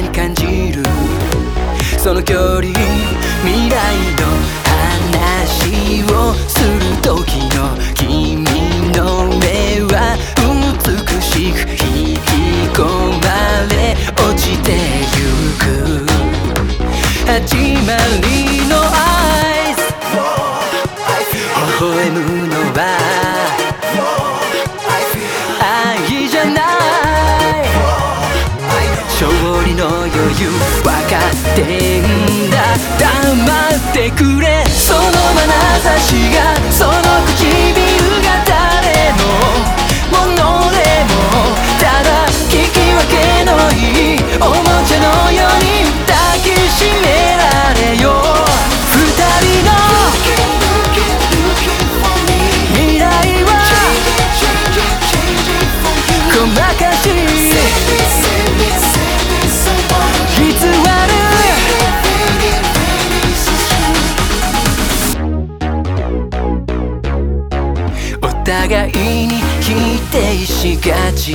に感じる。その距離未来余裕分かってんだ。黙ってくれ。その眼差し互いに否定しがち。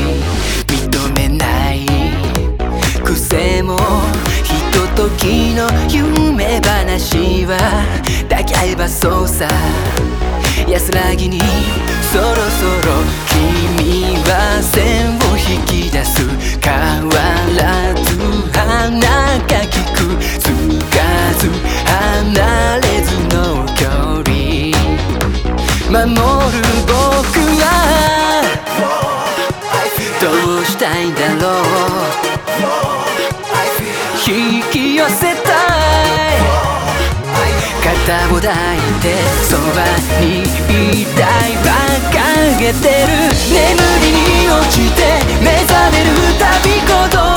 認めない。癖もひとときの夢話は抱き合えばそうさ。安らぎにそろそろ君は線を引き出す。変わらず鼻が利く。つかず離れずの距離。守る引き寄せたい。肩を抱いてそばにいたい。掲げてる。眠りに落ちて目覚めるたび言